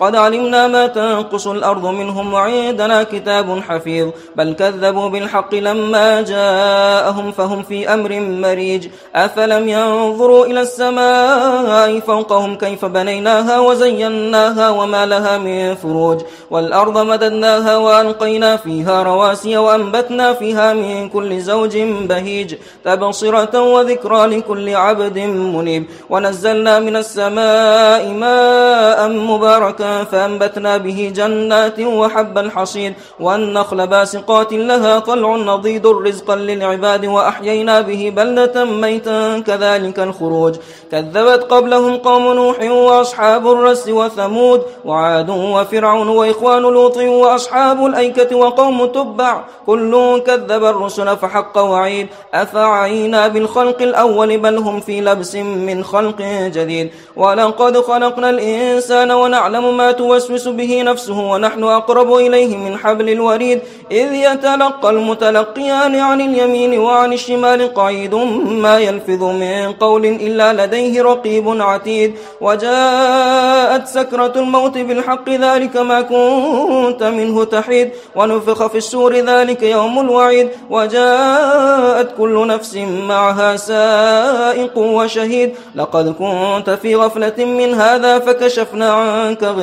قد علمنا ما تنقص الأرض منهم وعندنا كتاب حفيظ بل كذبوا بالحق لما جاءهم فهم في أمر مريج أفلم ينظروا إلى السماء فوقهم كيف بنيناها وزيناها وما لها من فروج والأرض مددناها وألقينا فيها رواسي وأنبتنا فيها من كل زوج بهيج تبصرة وذكرى لكل عبد منيب ونزلنا من السماء ماء مباركا فأنبتنا به جنات وحب الحصيد والنخل باسقات لها طلع نضيد رزقا للعباد وأحيينا به بلدة ميتا كذلك الخروج. كذبت قبلهم قوم نوح وأصحاب الرس وثمود وعاد وفرعون وإخوان لوط وأصحاب الأيكة وقوم تبع. كل كذب الرسل فحق وعيد. أفعينا بالخلق الأول بل هم في لبس من خلق جديد. ولقد خلقنا الإنسان ونعلم ما توسوس به نفسه ونحن أقرب إليه من حبل الوريد إذ يتلقى المتلقيان عن اليمين وعن الشمال قعيد ما يلفظ من قول إلا لديه رقيب عتيد. وجاءت سكرة الموت بالحق ذلك ما كنت منه تحيد. ونفخ في السور ذلك يوم الوعيد. وجاءت كل نفس معها سائق وشهيد. لقد كنت في غفلة من هذا فكشفنا عنك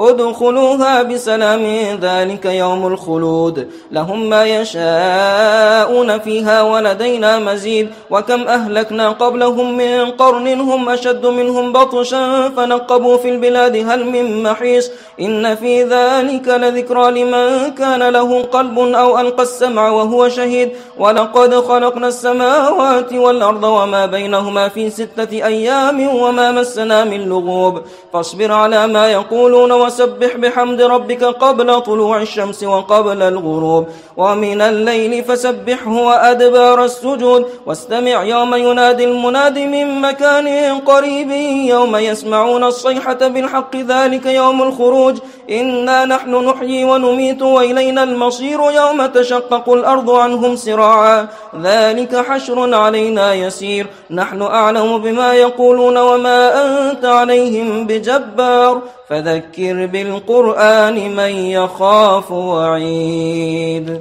ادخلوها بسلام ذلك يوم الخلود. لهم ما يشاءون فيها ولدينا مزيد. وكم أهلكنا قبلهم من قرن هم أشد منهم بطشا فنقبوا في البلاد هل من محيص. إن في ذلك لذكرى لمن كان له قلب أو ألقى السمع وهو شهيد. ولقد خلقنا السماوات والأرض وما بينهما في ستة أيام وما مسنا من لغوب. فاصبر على ما يقولون وسبح بحمد ربك قبل طلوع الشمس وقبل الغروب ومن الليل فسبحه وأدبار السجود واستمع يوم ينادي المناد من مكان قريب يوم يسمعون الصيحة بالحق ذلك يوم الخروج إنا نحن نحيي ونميت وإلينا المصير يوم تشقق الأرض عنهم سراعا ذلك حشر علينا يسير نحن أعلم بما يقولون وما أنت عليهم بجبار فذكر بالقرآن من يخاف وعيد.